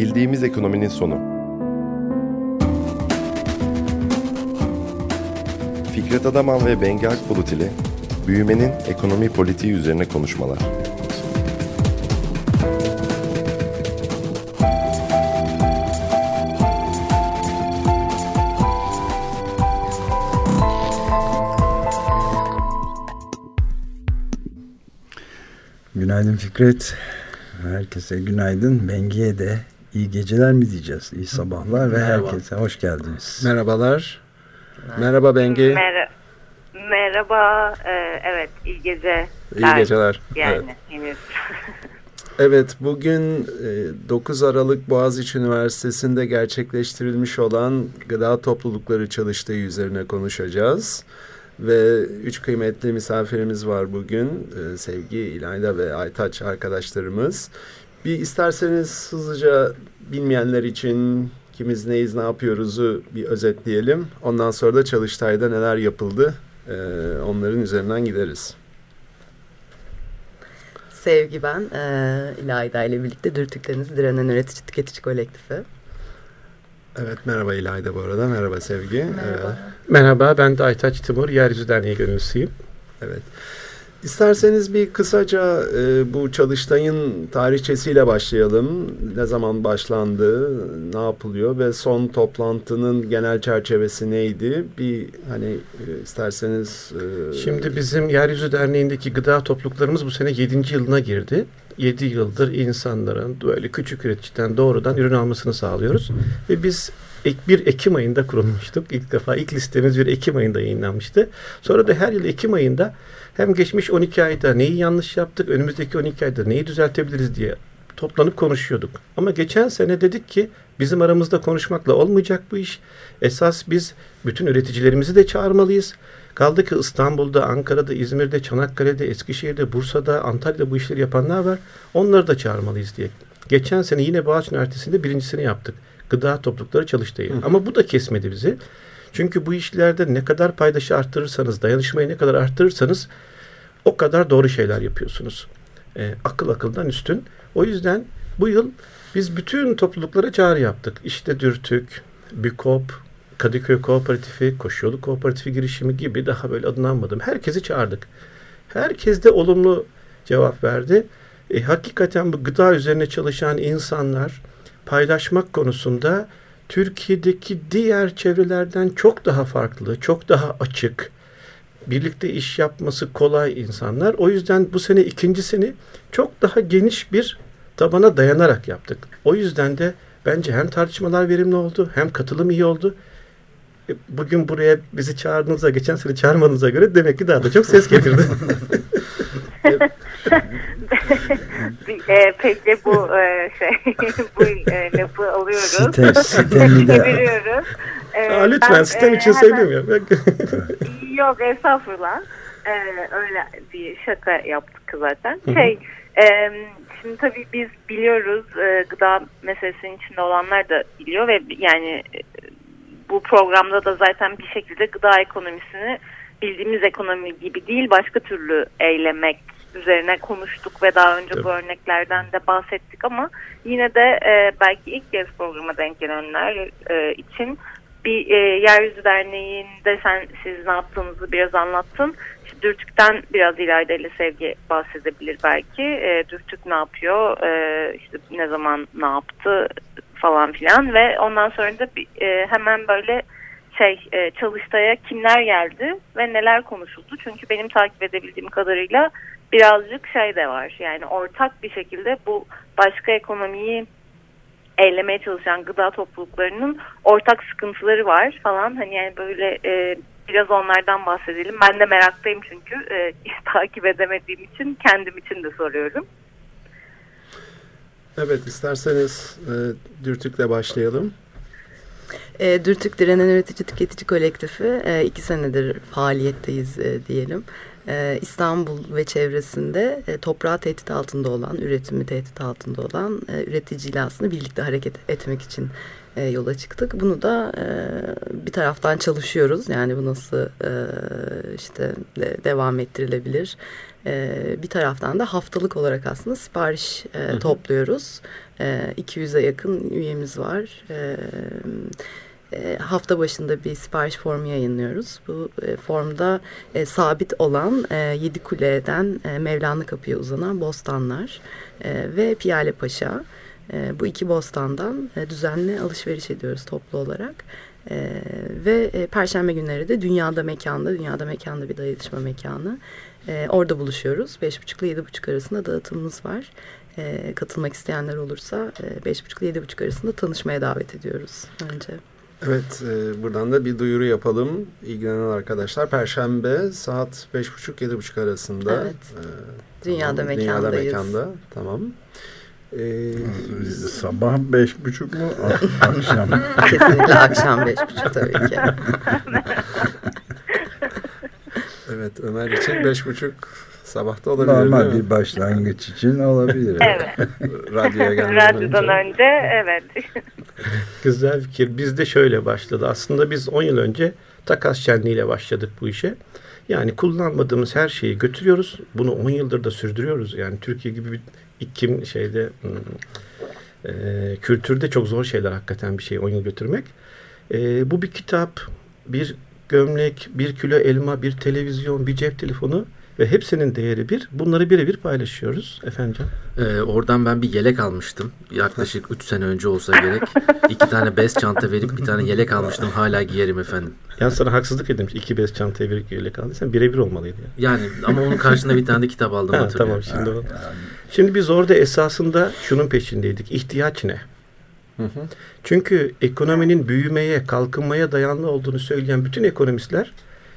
Bildiğimiz ekonominin sonu. Fikret Adaman ve Bengi Akbulut ile büyümenin ekonomi politiği üzerine konuşmalar. Günaydın Fikret. Herkese günaydın. Bengi'ye de iyi geceler mi diyeceğiz? İyi sabahlar ve Merhaba. herkese hoş geldiniz. Merhabalar. Merhaba Bengi. Mer Merhaba. Ee, evet iyi geceler. İyi geceler. Yani evet. Evet, bugün 9 e, Aralık Boğaziçi Üniversitesi'nde gerçekleştirilmiş olan gıda toplulukları çalıştığı üzerine konuşacağız. Ve üç kıymetli misafirimiz var bugün. Ee, Sevgi, İlayda ve Aytaç arkadaşlarımız. Bir isterseniz hızlıca bilmeyenler için kimiz neyiz, ne yapıyoruzu bir özetleyelim. Ondan sonra da Çalıştay'da neler yapıldı e, onların üzerinden gideriz. Sevgi ben, e, İlayda ile birlikte Dürtükleriniz Direnen Üretici Tüketici Kolektifi. Evet merhaba İlayda bu arada. Merhaba Sevgi. Merhaba. Ee, merhaba ben de Aytaç Timur. Yeryüzü Derneği gönüllüsüyüm. Evet. İsterseniz bir kısaca e, bu çalıştayın tarihçesiyle başlayalım. Ne zaman başlandı, ne yapılıyor ve son toplantının genel çerçevesi neydi? Bir hani e, isterseniz... E, Şimdi bizim Yeryüzü Derneği'ndeki gıda topluluklarımız bu sene 7. yılına girdi. 7 yıldır insanların böyle küçük üreticiden doğrudan ürün almasını sağlıyoruz. Ve biz 1 Ekim ayında kurulmuştuk. İlk defa ilk listemiz 1 Ekim ayında yayınlanmıştı. Sonra da her yıl Ekim ayında hem geçmiş 12 ayda neyi yanlış yaptık, önümüzdeki 12 ayda neyi düzeltebiliriz diye toplanıp konuşuyorduk. Ama geçen sene dedik ki bizim aramızda konuşmakla olmayacak bu iş. Esas biz bütün üreticilerimizi de çağırmalıyız. Kaldı ki İstanbul'da, Ankara'da, İzmir'de, Çanakkale'de, Eskişehir'de, Bursa'da, Antalya'da bu işleri yapanlar var. Onları da çağırmalıyız diye. Geçen sene yine Boğaziçi Üniversitesi'nde birincisini yaptık. Gıda toplulukları çalıştayı. Ama bu da kesmedi bizi. Çünkü bu işlerde ne kadar paydaşı arttırırsanız, dayanışmayı ne kadar arttırırsanız o kadar doğru şeyler yapıyorsunuz. E, akıl akıldan üstün. O yüzden bu yıl biz bütün topluluklara çağrı yaptık. İşte Dürtük, BÜKOP, Kadıköy Kooperatifi, Koşuyolu Kooperatifi girişimi gibi daha böyle adını anmadım. Herkesi çağırdık. Herkes de olumlu cevap verdi. E, hakikaten bu gıda üzerine çalışan insanlar paylaşmak konusunda Türkiye'deki diğer çevrelerden çok daha farklı, çok daha açık, birlikte iş yapması kolay insanlar. O yüzden bu sene ikincisini çok daha geniş bir tabana dayanarak yaptık. O yüzden de bence hem tartışmalar verimli oldu hem katılım iyi oldu. E, bugün buraya bizi çağırdığınıza, geçen sene çağırmanıza göre demek ki daha da çok ses getirdi. e, peki bu e, şey bu e, lafı alıyoruz. Site, sitemi de. E, Aa, lütfen ben, sistem e, için hemen, söylemiyorum. yok estağfurullah. E, öyle bir şaka yaptık zaten. Şey e, şimdi tabii biz biliyoruz e, gıda meselesinin içinde olanlar da biliyor ve yani e, bu programda da zaten bir şekilde gıda ekonomisini bildiğimiz ekonomi gibi değil başka türlü eylemek üzerine konuştuk ve daha önce Tabii. bu örneklerden de bahsettik ama yine de e, belki ilk kez programa denk gelenler e, için bir e, Yeryüzü Derneği'nde sen siz ne yaptığınızı biraz anlattın. İşte Dürtük'ten biraz İlayda ile Sevgi bahsedebilir belki. E, Dürtük ne yapıyor, e, işte ne zaman ne yaptı falan filan ve ondan sonra da e, hemen böyle şey e, çalıştaya kimler geldi ve neler konuşuldu. Çünkü benim takip edebildiğim kadarıyla birazcık şey de var. Yani ortak bir şekilde bu başka ekonomiyi eylemeye çalışan gıda topluluklarının ortak sıkıntıları var falan. Hani yani böyle e, biraz onlardan bahsedelim. Ben de meraktayım çünkü e, takip edemediğim için kendim için de soruyorum. Evet isterseniz e, Dürtük'le başlayalım. E, Dürtük Direnen Üretici Tüketici Kolektifi e, iki senedir faaliyetteyiz e, diyelim. E, İstanbul ve çevresinde e, toprağı tehdit altında olan, üretimi tehdit altında olan e, üreticiyle aslında birlikte hareket etmek için e, yola çıktık. Bunu da e, bir taraftan çalışıyoruz. Yani bu nasıl e, işte de, devam ettirilebilir E, bir taraftan da haftalık olarak aslında sipariş e, topluyoruz. E, 200'e yakın üyemiz var. E, e, hafta başında bir sipariş formu yayınlıyoruz. Bu e, formda e, sabit olan e, Yedi Kule'den e, Mevlana Kapı'ya uzanan bostanlar e, ve Piyale Paşa. E, bu iki bostandan e, düzenli alışveriş ediyoruz toplu olarak. E, ve e, Perşembe günleri de Dünyada Mekanda, Dünyada Mekanda bir dayanışma mekanı. E, orada buluşuyoruz. Beş buçuk ile yedi buçuk arasında dağıtımımız var. Katılmak isteyenler olursa e, beş buçuk ile yedi buçuk arasında tanışmaya davet ediyoruz önce. Evet, e, buradan da bir duyuru yapalım. İlgilenen arkadaşlar Perşembe saat beş buçuk yedi buçuk arasında. Evet. E, Dünyada tamam, mekandayız. Dünyada mekanda, tamam. E, Sabah beş buçuk mu? Akşam. Kesinlikle akşam beş buçuk tabii ki. evet, Ömer için beş buçuk sabahta olabilir Normal bir başlangıç için olabilir. Evet. Radyoya gelmeden Radyodan önce. önce evet. Güzel fikir. Bizde şöyle başladı. Aslında biz 10 yıl önce takas şenliğiyle başladık bu işe. Yani kullanmadığımız her şeyi götürüyoruz. Bunu 10 yıldır da sürdürüyoruz. Yani Türkiye gibi bir iklim şeyde hmm, e, kültürde çok zor şeyler hakikaten bir şey 10 yıl götürmek. E, bu bir kitap, bir gömlek, bir kilo elma, bir televizyon, bir cep telefonu ve hepsinin değeri bir. Bunları birebir paylaşıyoruz efendim. Ee, oradan ben bir yelek almıştım. Yaklaşık 3 sene önce olsa gerek. İki tane bez çanta verip bir tane yelek almıştım. Hala giyerim efendim. Yani sana haksızlık edilmiş. İki bez çantaya bir yelek aldıysan birebir olmalıydı. Yani. Yani ama onun karşında bir tane de kitap aldım Ha, tamam şimdi o. Şimdi biz orada esasında şunun peşindeydik. İhtiyaç ne? Hı hı. Çünkü ekonominin büyümeye, kalkınmaya dayanlı olduğunu söyleyen bütün ekonomistler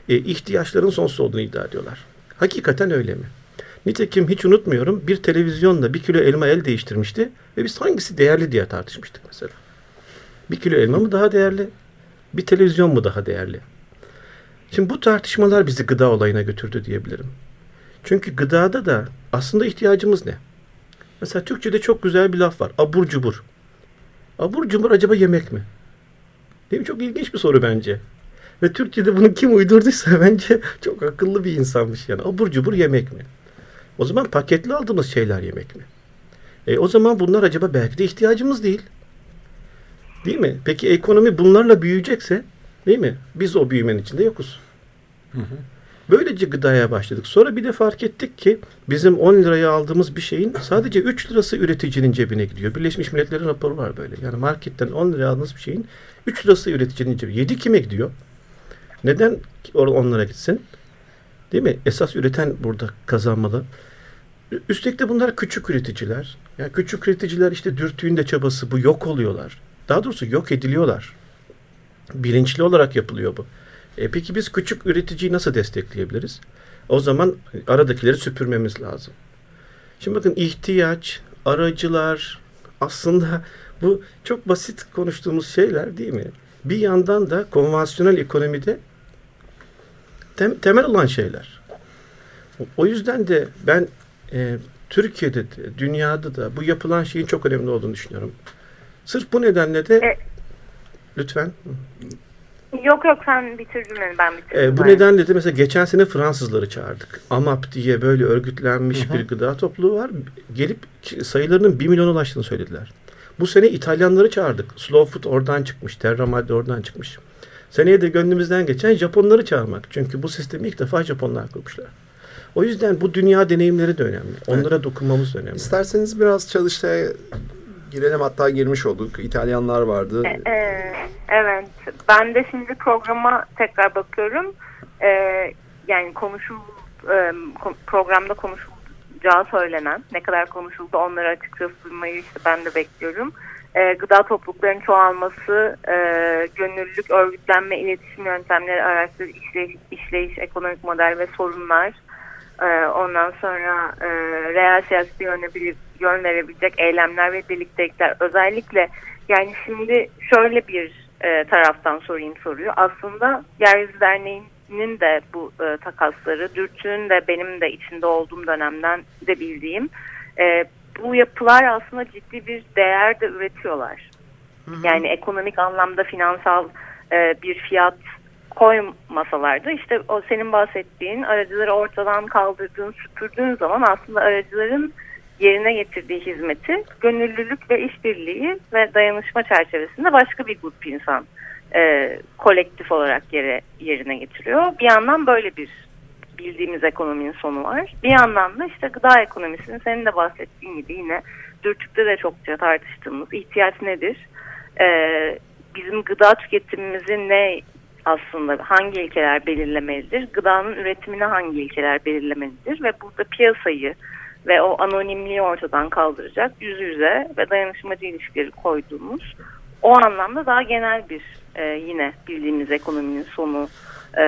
e, ihtiyaçların sonsuz olduğunu iddia ediyorlar. Hakikaten öyle mi? Nitekim hiç unutmuyorum bir televizyonla bir kilo elma el değiştirmişti ve biz hangisi değerli diye tartışmıştık mesela. Bir kilo elma mı daha değerli? Bir televizyon mu daha değerli? Şimdi bu tartışmalar bizi gıda olayına götürdü diyebilirim. Çünkü gıdada da aslında ihtiyacımız ne? Mesela Türkçe'de çok güzel bir laf var. Abur cubur. Abur cubur acaba yemek mi? Değil mi? Çok ilginç bir soru bence. Ve Türkçe'de bunu kim uydurduysa bence çok akıllı bir insanmış yani. Abur cubur yemek mi? O zaman paketli aldığımız şeyler yemek mi? E, o zaman bunlar acaba belki de ihtiyacımız değil. Değil mi? Peki ekonomi bunlarla büyüyecekse değil mi? Biz o büyümenin içinde yokuz. Böylece gıdaya başladık. Sonra bir de fark ettik ki bizim 10 liraya aldığımız bir şeyin sadece 3 lirası üreticinin cebine gidiyor. Birleşmiş Milletler'in raporu var böyle. Yani marketten 10 liraya aldığınız bir şeyin 3 lirası üreticinin cebine. 7 kime gidiyor? Neden onlara gitsin? Değil mi? Esas üreten burada kazanmalı. Üstelik de bunlar küçük üreticiler. Yani küçük üreticiler işte dürtüğünde çabası bu yok oluyorlar. Daha doğrusu yok ediliyorlar. Bilinçli olarak yapılıyor bu. E peki biz küçük üreticiyi nasıl destekleyebiliriz? O zaman aradakileri süpürmemiz lazım. Şimdi bakın ihtiyaç, aracılar aslında bu çok basit konuştuğumuz şeyler değil mi? Bir yandan da konvansiyonel ekonomide tem- temel olan şeyler. O- O yüzden de ben e, Türkiye'de de dünyada da bu yapılan şeyin çok önemli olduğunu düşünüyorum. Sırf bu nedenle de E- lütfen. Yok yok sen bitir cümleni ben bitirdim. E, bu nedenle de mesela geçen sene Fransızları çağırdık. AMAP diye böyle örgütlenmiş bir gıda topluluğu var. Gelip sayılarının 1 milyona ulaştığını söylediler. Bu sene İtalyanları çağırdık. Slow Food oradan çıkmış. Terra Madde oradan çıkmış. Seneye de gönlümüzden geçen Japonları çağırmak. Çünkü bu sistemi ilk defa Japonlar kurmuşlar. O yüzden bu dünya deneyimleri de önemli. Onlara dokunmamız da önemli. İsterseniz biraz çalıştaya girelim hatta girmiş olduk. İtalyanlar vardı. E, e, evet. Ben de şimdi programa tekrar bakıyorum. E, yani konuşul e, programda konuşulacağı söylenen ne kadar konuşuldu onları açıkçası duymayı işte ben de bekliyorum. E, gıda topluluklarının çoğalması, e, gönüllülük, örgütlenme, iletişim yöntemleri, araştırı, işleyiş, işleyiş, ekonomik model ve sorunlar. E, ondan sonra e, reel siyasete yön verebilecek eylemler ve birliktelikler. Özellikle yani şimdi şöyle bir e, taraftan sorayım soruyu. Aslında Yeryüzü Derneği'nin de bu e, takasları, Dürtü'nün de benim de içinde olduğum dönemden de bildiğim e, bu yapılar aslında ciddi bir değer de üretiyorlar. Yani ekonomik anlamda finansal e, bir fiyat koymasalardı işte o senin bahsettiğin aracıları ortadan kaldırdığın, süpürdüğün zaman aslında aracıların yerine getirdiği hizmeti gönüllülük ve işbirliği ve dayanışma çerçevesinde başka bir grup insan e, kolektif olarak yere, yerine getiriyor. Bir yandan böyle bir bildiğimiz ekonominin sonu var. Bir yandan da işte gıda ekonomisinin senin de bahsettiğin gibi yine dürtükte de çokça tartıştığımız ihtiyaç nedir? Ee, bizim gıda tüketimimizi ne aslında hangi ilkeler belirlemelidir? Gıdanın üretimini hangi ilkeler belirlemelidir? Ve burada piyasayı ve o anonimliği ortadan kaldıracak yüz yüze ve dayanışmacı ilişkileri koyduğumuz o anlamda daha genel bir e, yine bildiğimiz ekonominin sonu e,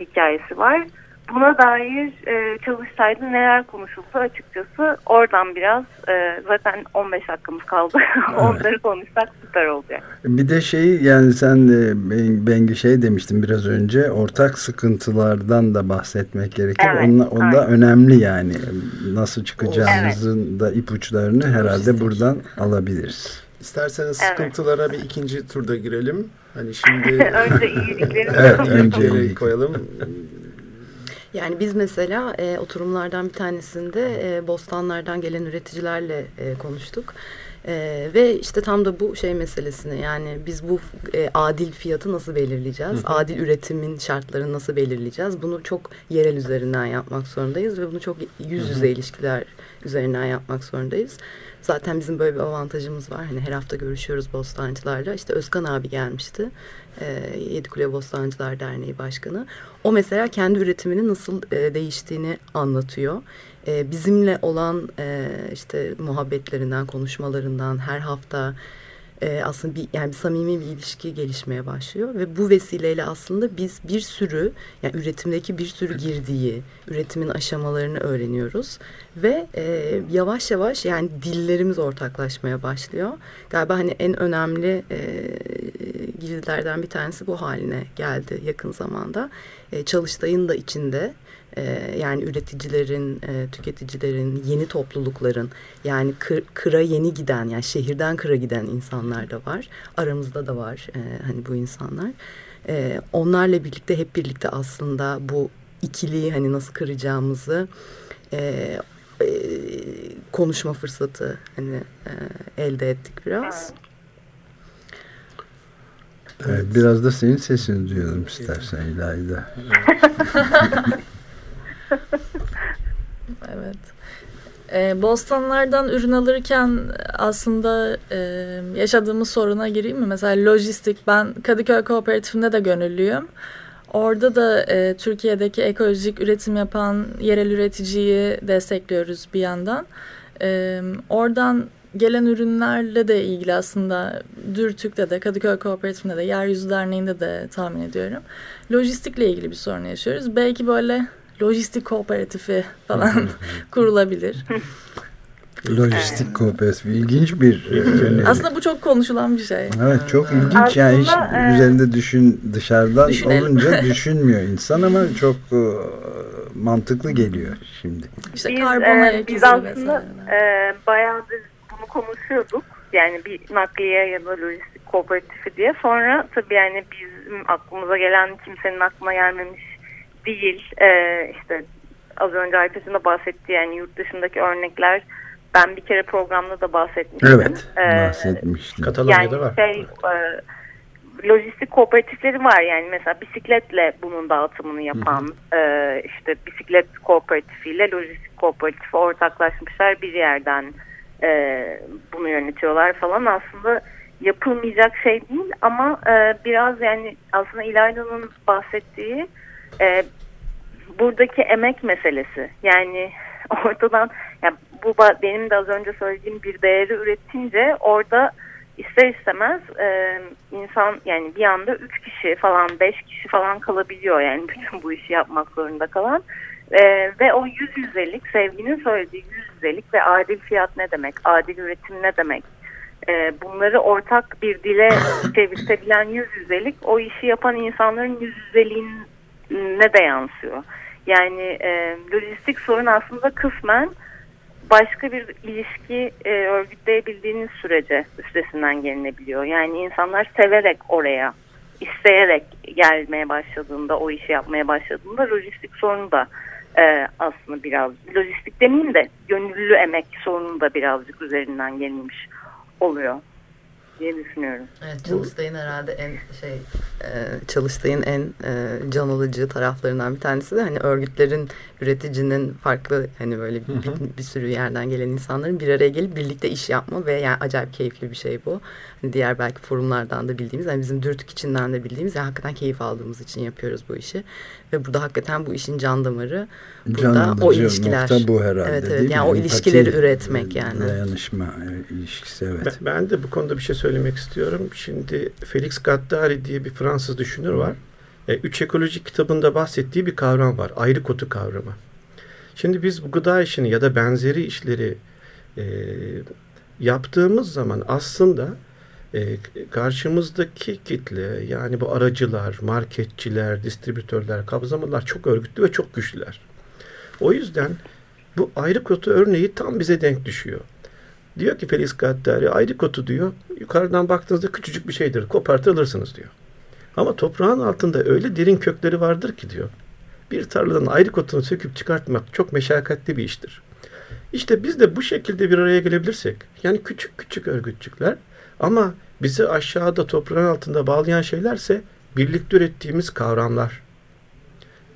hikayesi var buna dair e, çalıştayda neler konuşuldu açıkçası oradan biraz e, zaten 15 hakkımız kaldı. Onları konuşsak süper olacak. Bir de şey yani sen de Bengi şey demiştin biraz önce ortak sıkıntılardan da bahsetmek gerekir. Evet, Onla, onda aynen. önemli yani. Nasıl çıkacağımızın evet. da ipuçlarını herhalde buradan alabiliriz. İsterseniz evet. sıkıntılara bir ikinci turda girelim. Hani şimdi önce iyilikleri evet, önce koyalım. Yani biz mesela e, oturumlardan bir tanesinde e, bostanlardan gelen üreticilerle e, konuştuk. Ee, ve işte tam da bu şey meselesini yani biz bu e, adil fiyatı nasıl belirleyeceğiz? Hı hı. Adil üretimin şartlarını nasıl belirleyeceğiz? Bunu çok yerel üzerinden yapmak zorundayız ve bunu çok yüz yüze hı hı. ilişkiler üzerinden yapmak zorundayız. Zaten bizim böyle bir avantajımız var. Hani her hafta görüşüyoruz bostancılarla. İşte Özkan abi gelmişti. E, Yedikule Bostancılar Derneği Başkanı. O mesela kendi üretiminin nasıl e, değiştiğini anlatıyor. E, bizimle olan e, işte muhabbetlerinden, konuşmalarından her hafta e, aslında bir yani bir samimi bir ilişki gelişmeye başlıyor ve bu vesileyle aslında biz bir sürü yani üretimdeki bir sürü girdiği, üretimin aşamalarını öğreniyoruz ve e, yavaş yavaş yani dillerimiz ortaklaşmaya başlıyor. Galiba hani en önemli e, girdilerden bir tanesi bu haline geldi yakın zamanda. E, Çalıştay'ın da içinde e, yani üreticilerin, e, tüketicilerin, yeni toplulukların yani kır, kıra yeni giden yani şehirden kıra giden insanlar da var. Aramızda da var e, hani bu insanlar. E, onlarla birlikte hep birlikte aslında bu ikiliyi hani nasıl kıracağımızı e, e, konuşma fırsatı hani e, elde ettik biraz. Evet, biraz da senin sesini duyalım istersen İlayda. evet. E, bostanlardan ürün alırken aslında e, yaşadığımız soruna gireyim mi? Mesela lojistik, ben Kadıköy Kooperatifinde de gönüllüyüm. Orada da e, Türkiye'deki ekolojik üretim yapan yerel üreticiyi destekliyoruz bir yandan. E, oradan gelen ürünlerle de ilgili aslında Dürtük'te de Kadıköy Kooperatifinde de Yeryüzü Derneği'nde de tahmin ediyorum. Lojistikle ilgili bir sorun yaşıyoruz. Belki böyle lojistik kooperatifi falan kurulabilir. Lojistik kooperatif ilginç bir öneri. Aslında bu çok konuşulan bir şey. Evet çok ilginç Aslında, yani hiç e, üzerinde düşün dışarıdan düşünelim. olunca düşünmüyor insan ama çok e, mantıklı geliyor şimdi. İşte biz, karbon e, biz aslında e, bayağıdır bunu konuşuyorduk. Yani bir nakliye ya da lojistik kooperatifi diye. Sonra tabii yani bizim aklımıza gelen kimsenin aklına gelmemiş değil. Ee, işte az önce Aytaç'ın da bahsettiği yani yurt dışındaki örnekler ben bir kere programda da bahsetmiştim. Evet ee, bahsetmiştim. Katalonya'da yani var. Şey, e, lojistik kooperatifleri var yani mesela bisikletle bunun dağıtımını yapan hı. E, işte bisiklet kooperatifiyle lojistik kooperatifi ortaklaşmışlar bir yerden e, bunu yönetiyorlar falan aslında yapılmayacak şey değil ama e, biraz yani aslında İlayda'nın bahsettiği e, buradaki emek meselesi. Yani ortadan yani bu benim de az önce söylediğim bir değeri üretince orada ister istemez e, insan yani bir anda üç kişi falan beş kişi falan kalabiliyor. Yani bütün bu işi yapmak zorunda kalan. E, ve o yüz yüzelik sevginin söylediği yüz yüzelik ve adil fiyat ne demek adil üretim ne demek e, bunları ortak bir dile çevirtebilen yüz yüzelik o işi yapan insanların yüz yüzeliğin ne de yansıyor. Yani e, lojistik sorun aslında kısmen başka bir ilişki e, örgütleyebildiğiniz sürece üstesinden gelinebiliyor. Yani insanlar severek oraya isteyerek gelmeye başladığında, o işi yapmaya başladığında lojistik sorunu da e, aslında biraz, lojistik demeyeyim de gönüllü emek sorunu da birazcık üzerinden gelmiş oluyor diye düşünüyorum. Evet, Çalıştay'ın herhalde en şey e, Çalıştay'ın en e, can alıcı taraflarından bir tanesi de hani örgütlerin üreticinin farklı hani böyle bir, bir sürü yerden gelen insanların bir araya gelip birlikte iş yapma ve yani acayip keyifli bir şey bu. Diğer belki forumlardan da bildiğimiz yani bizim dürtük içinden de bildiğimiz yani hakikaten keyif aldığımız için yapıyoruz bu işi. Ve burada hakikaten bu işin can damarı burada Can o ilişkiler. nokta bu herhalde Evet evet yani mi? o Empati, ilişkileri üretmek yani. Dayanışma e, ilişkisi evet. Ben, ben de bu konuda bir şey söylemek istiyorum. Şimdi Felix Gattari diye bir Fransız düşünür var. E, Üç Ekoloji kitabında bahsettiği bir kavram var. Ayrı kotu kavramı. Şimdi biz bu gıda işini ya da benzeri işleri e, yaptığımız zaman aslında e, karşımızdaki kitle yani bu aracılar, marketçiler, distribütörler, kabzamalar çok örgütlü ve çok güçlüler. O yüzden bu ayrı kotu örneği tam bize denk düşüyor. Diyor ki Feliz Gattari ayrı kotu diyor. Yukarıdan baktığınızda küçücük bir şeydir. Kopartır alırsınız diyor. Ama toprağın altında öyle derin kökleri vardır ki diyor. Bir tarladan ayrı kotunu söküp çıkartmak çok meşakkatli bir iştir. İşte biz de bu şekilde bir araya gelebilirsek, yani küçük küçük örgütçükler ama bizi aşağıda toprağın altında bağlayan şeylerse birlikte ürettiğimiz kavramlar,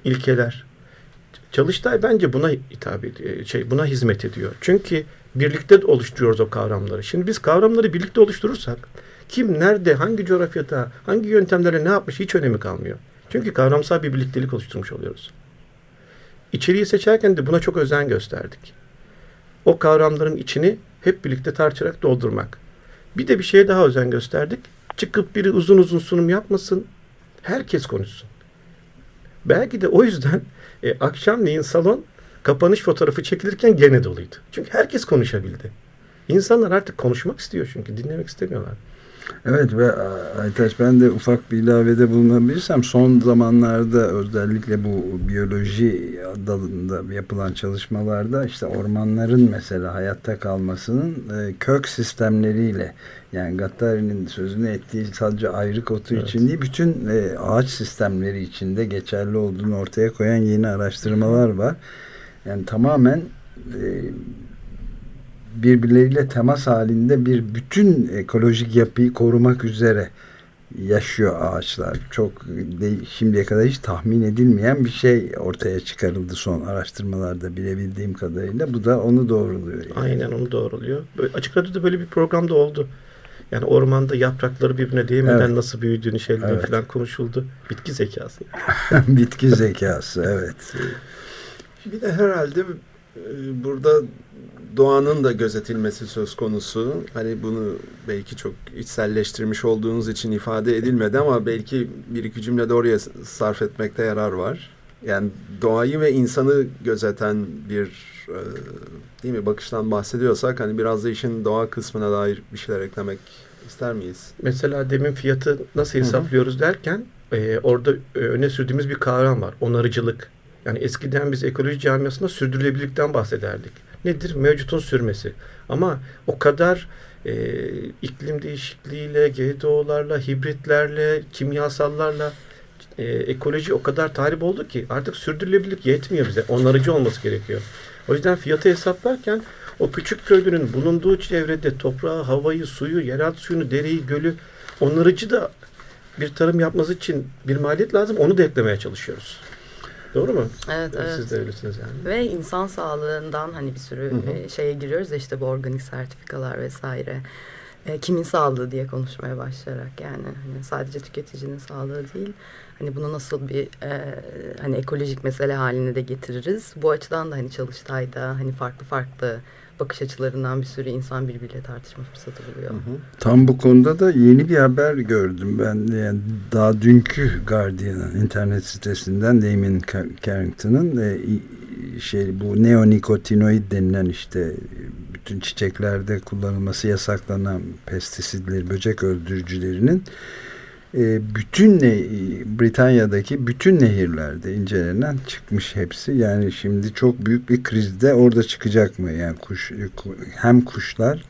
ilkeler. Çalıştay bence buna hitap ediyor, şey buna hizmet ediyor. Çünkü birlikte oluşturuyoruz o kavramları. Şimdi biz kavramları birlikte oluşturursak kim nerede, hangi coğrafyada, hangi yöntemlerle ne yapmış hiç önemi kalmıyor. Çünkü kavramsal bir birliktelik oluşturmuş oluyoruz. İçeriği seçerken de buna çok özen gösterdik. O kavramların içini hep birlikte tartışarak doldurmak. Bir de bir şeye daha özen gösterdik. Çıkıp biri uzun uzun sunum yapmasın. Herkes konuşsun. Belki de o yüzden e, akşamleyin salon kapanış fotoğrafı çekilirken gene doluydu. Çünkü herkes konuşabildi. İnsanlar artık konuşmak istiyor çünkü dinlemek istemiyorlar. Evet ve Aytaç ben de ufak bir ilavede bulunabilirsem son zamanlarda özellikle bu biyoloji dalında yapılan çalışmalarda işte ormanların mesela hayatta kalmasının e, kök sistemleriyle yani Gattari'nin sözünü ettiği sadece ayrık otu evet. için değil bütün e, ağaç sistemleri içinde geçerli olduğunu ortaya koyan yeni araştırmalar var. Yani tamamen e, birbirleriyle temas halinde bir bütün ekolojik yapıyı korumak üzere yaşıyor ağaçlar. Çok şimdiye kadar hiç tahmin edilmeyen bir şey ortaya çıkarıldı son araştırmalarda bilebildiğim kadarıyla. Bu da onu doğruluyor. Yani. Aynen onu doğruluyor. Böyle, açık radyoda böyle bir programda oldu. Yani ormanda yaprakları birbirine değmeden evet. nasıl büyüdüğünü şeyleri evet. falan konuşuldu. Bitki zekası. Bitki zekası evet. Bir de herhalde burada doğanın da gözetilmesi söz konusu. Hani bunu belki çok içselleştirmiş olduğunuz için ifade edilmedi ama belki bir iki cümle de oraya sarf etmekte yarar var. Yani doğayı ve insanı gözeten bir e, değil mi bakıştan bahsediyorsak hani biraz da işin doğa kısmına dair bir şeyler eklemek ister miyiz? Mesela demin fiyatı nasıl hesaplıyoruz derken e, orada öne sürdüğümüz bir kavram var. Onarıcılık. Yani eskiden biz ekoloji camiasında sürdürülebilirlikten bahsederdik. Nedir? Mevcutun sürmesi. Ama o kadar e, iklim değişikliğiyle, GDO'larla, hibritlerle, kimyasallarla e, ekoloji o kadar tahrip oldu ki artık sürdürülebilirlik yetmiyor bize. Onarıcı olması gerekiyor. O yüzden fiyatı hesaplarken o küçük köylünün bulunduğu çevrede toprağı, havayı, suyu, yeraltı suyunu, dereyi, gölü onarıcı da bir tarım yapması için bir maliyet lazım. Onu da eklemeye çalışıyoruz. Doğru mu? Evet, evet. Siz de öylesiniz yani. Ve insan sağlığından hani bir sürü hı hı. şeye giriyoruz ya işte bu organik sertifikalar vesaire. E, kimin sağlığı diye konuşmaya başlayarak yani hani sadece tüketicinin sağlığı değil. Hani bunu nasıl bir e, hani ekolojik mesele haline de getiririz. Bu açıdan da hani Çalıştay'da hani farklı farklı bakış açılarından bir sürü insan birbiriyle tartışma fırsatı buluyor. Hı hı. Tam bu konuda da yeni bir haber gördüm ben. Yani daha dünkü Guardian'ın internet sitesinden Damien Carrington'ın e, şey bu neonikotinoid denilen işte bütün çiçeklerde kullanılması yasaklanan pestisidleri, böcek öldürücülerinin bütün ne, Britanya'daki bütün nehirlerde incelenen çıkmış hepsi. Yani şimdi çok büyük bir krizde orada çıkacak mı? Yani kuş hem kuşlar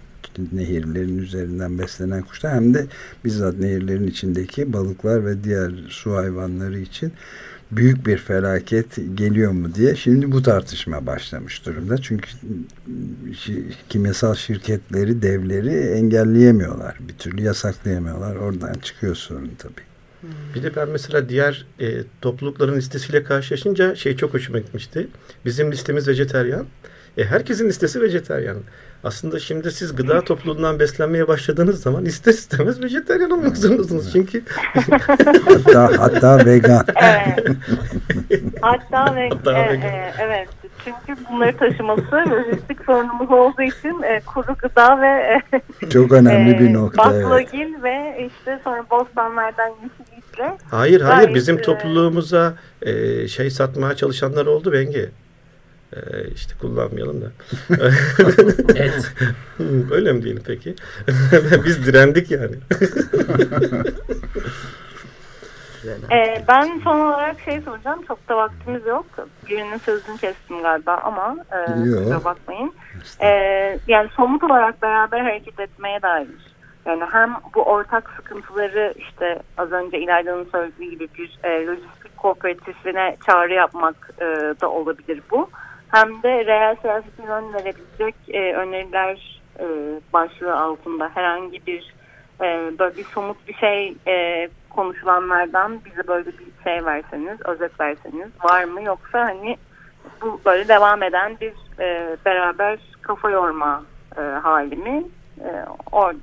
nehirlerin üzerinden beslenen kuşlar hem de bizzat nehirlerin içindeki balıklar ve diğer su hayvanları için büyük bir felaket geliyor mu diye şimdi bu tartışma başlamış durumda. Çünkü kimyasal şirketleri, devleri engelleyemiyorlar. Bir türlü yasaklayamıyorlar. Oradan çıkıyor sorun tabii. Bir de ben mesela diğer e, toplulukların listesiyle karşılaşınca şey çok hoşuma gitmişti. Bizim listemiz vejeteryan. E, herkesin listesi vejeteryan. Aslında şimdi siz gıda topluluğundan beslenmeye başladığınız zaman ister istemez vejeteryan olmak zorundasınız. Çünkü hatta, hatta vegan. Evet. hatta, ve, hatta e, vegan. E, evet. Çünkü bunları taşıması lojistik sorunumuz olduğu için e, kuru gıda ve e, çok önemli bir nokta. Baklagil evet. ve işte sonra bostanlardan yeşillikle. Hayır hayır bizim topluluğumuza e, şey satmaya çalışanlar oldu Bengi. Ee, işte kullanmayalım da. Et. Öyle mi diyelim peki? Biz direndik yani. ee, ben son olarak şey soracağım. Çok da vaktimiz yok. Birinin sözünü kestim galiba ama e, kusura bakmayın. Ee, yani somut olarak beraber hareket etmeye dair. Yani hem bu ortak sıkıntıları işte az önce İlayda'nın söylediği gibi bir e, lojistik kooperatifine çağrı yapmak e, da olabilir bu hem de reel siyasete yön verebilecek e, öneriler e, başlığı altında herhangi bir e, böyle bir somut bir şey e, konuşulanlardan bize böyle bir şey verseniz, özet verseniz var mı yoksa hani bu böyle devam eden bir e, beraber kafa yorma e, hali mi? Ee,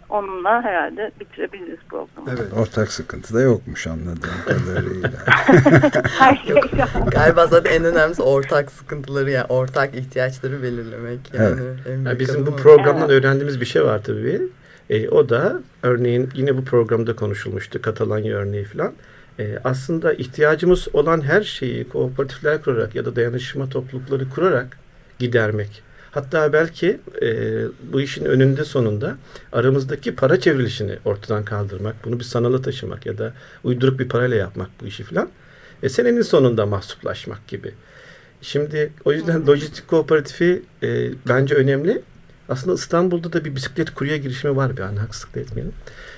onunla herhalde bitirebiliriz programı. Evet, ortak sıkıntı da yokmuş anladığım kadarıyla. Her şey Galiba zaten en önemlisi ortak sıkıntıları yani ortak ihtiyaçları belirlemek. Yani, evet. yani bizim bu programdan evet. öğrendiğimiz bir şey var tabii. E, o da örneğin yine bu programda konuşulmuştu Katalanya örneği falan. E, aslında ihtiyacımız olan her şeyi kooperatifler kurarak ya da dayanışma toplulukları kurarak gidermek. Hatta belki e, bu işin önünde sonunda aramızdaki para çevrilişini ortadan kaldırmak, bunu bir sanala taşımak ya da uyduruk bir parayla yapmak bu işi filan. E, senenin sonunda mahsuplaşmak gibi. Şimdi o yüzden lojistik kooperatifi e, bence önemli. Aslında İstanbul'da da bir bisiklet kurye girişimi var bir an haksızlık etmeyelim.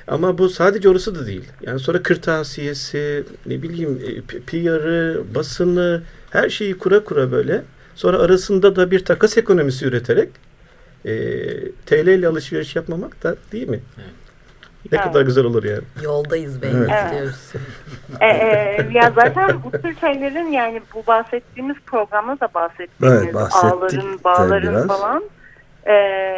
Ama bu sadece orası da değil. Yani sonra kırtasiyesi, ne bileyim e, PR'ı, basını her şeyi kura kura böyle Sonra arasında da bir takas ekonomisi üreterek e, TL ile alışveriş yapmamak da değil mi? Evet. Ne evet. kadar güzel olur yani. Yoldayız belki evet. diyoruz. e, e, ya zaten bu tür şeylerin yani bu bahsettiğimiz programda da bahsettiğimiz evet, ağların, bağların falan e,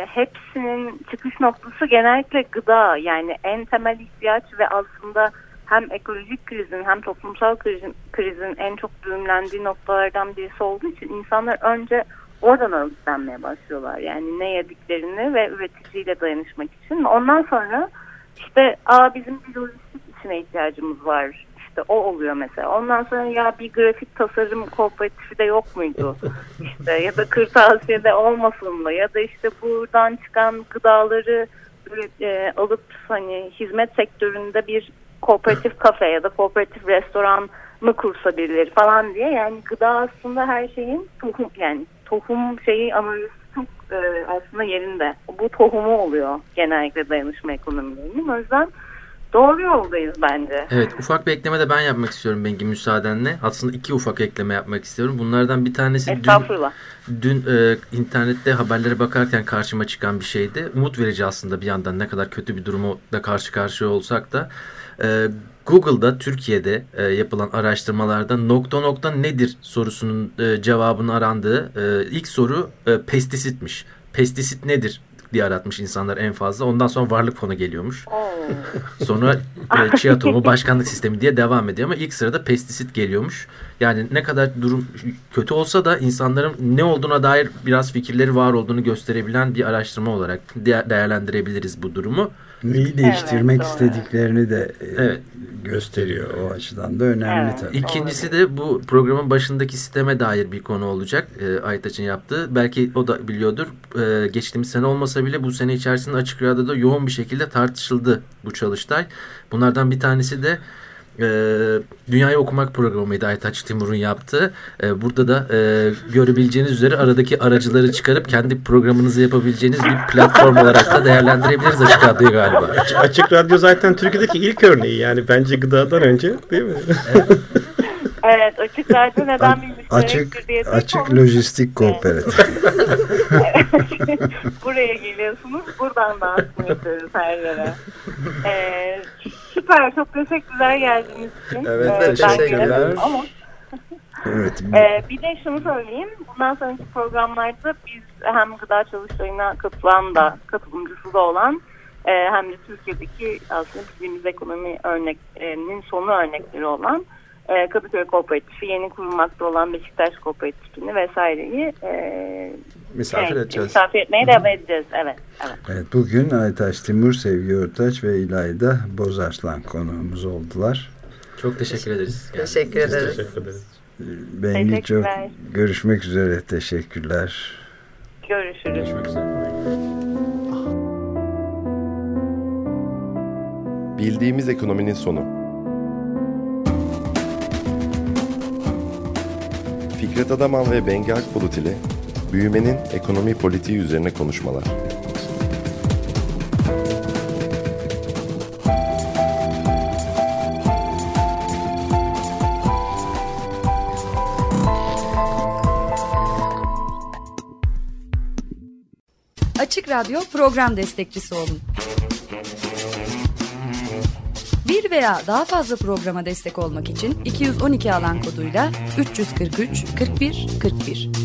hepsinin çıkış noktası genellikle gıda yani en temel ihtiyaç ve aslında hem ekolojik krizin hem toplumsal krizin, krizin en çok düğümlendiği noktalardan birisi olduğu için insanlar önce oradan örgütlenmeye başlıyorlar. Yani ne yediklerini ve üreticiyle dayanışmak için. Ondan sonra işte aa bizim bir lojistik içine ihtiyacımız var. İşte o oluyor mesela. Ondan sonra ya bir grafik tasarım kooperatifi de yok muydu? İşte ya da kırtasiyede olmasın mı? Ya da işte buradan çıkan gıdaları e, alıp hani hizmet sektöründe bir kooperatif kafe ya da kooperatif restoran mı kursa birileri falan diye yani gıda aslında her şeyin tohum yani tohum şeyi analizi çok e, aslında yerinde. Bu tohumu oluyor genellikle dayanışma ekonomilerinin. O yüzden doğru yoldayız bence. Evet ufak bir ekleme de ben yapmak istiyorum Bengi müsaadenle. Aslında iki ufak ekleme yapmak istiyorum. Bunlardan bir tanesi dün, dün e, internette haberlere bakarken karşıma çıkan bir şeydi. Umut verici aslında bir yandan ne kadar kötü bir durumu da karşı karşıya olsak da. E, Google'da Türkiye'de e, yapılan araştırmalarda nokta nokta nedir sorusunun e, cevabını arandığı e, ilk soru e, pestisitmiş. Pestisit nedir diye aratmış insanlar en fazla. Ondan sonra varlık fonu geliyormuş. sonra e, çiğ atomu başkanlık sistemi diye devam ediyor ama ilk sırada pestisit geliyormuş. Yani ne kadar durum kötü olsa da insanların ne olduğuna dair biraz fikirleri var olduğunu gösterebilen bir araştırma olarak değerlendirebiliriz bu durumu. Neyi değiştirmek evet, istediklerini de e, evet. gösteriyor. O açıdan da önemli evet, tabii. İkincisi de bu programın başındaki sisteme dair bir konu olacak. E, Aytaç'ın yaptığı. Belki o da biliyordur. E, geçtiğimiz sene olmasa bile bu sene içerisinde Açık Radyo'da yoğun bir şekilde tartışıldı bu çalıştay. Bunlardan bir tanesi de e, Dünyayı Okumak programıydı Aytaç Timur'un yaptığı. E, burada da e, görebileceğiniz üzere aradaki aracıları çıkarıp kendi programınızı yapabileceğiniz bir platform olarak da değerlendirebiliriz Açık Radyo'yu galiba. Açık, açık Radyo zaten Türkiye'deki ilk örneği yani bence gıdadan önce değil mi? Evet açık radyo neden bir Açık, diye açık lojistik kooperatif. Buraya geliyorsunuz. Buradan dağıtma yapıyoruz her yere. Ee, süper. Çok teşekkürler geldiğiniz için. Evet, Ee, teşekkürler. Ama Evet. Ee, bir de şunu söyleyeyim. Bundan sonraki programlarda biz hem gıda çalıştayına katılan da katılımcısı da olan e, hem de Türkiye'deki aslında bildiğimiz ekonomi örneklerinin sonu örnekleri olan e, Kadıköy Kooperatifi, yeni kurulmakta olan Beşiktaş Kooperatifini vesaireyi e, Misafir şey, edeceğiz. misafir etmeye devam edeceğiz. Evet, evet. Evet, bugün Aytaş Timur, Sevgi Örtaç ve İlayda Bozarslan konuğumuz oldular. Çok teşekkür ederiz. Teşekkür ederiz. Teşekkür ederiz. Bengi çok görüşmek üzere. Teşekkürler. Görüşürüz. Görüşmek üzere. Bildiğimiz ekonominin sonu. Fikret Adaman ve Bengi Akbulut ile büyümenin ekonomi politiği üzerine konuşmalar. Açık Radyo program destekçisi olun. Bir veya daha fazla programa destek olmak için 212 alan koduyla 343 41 41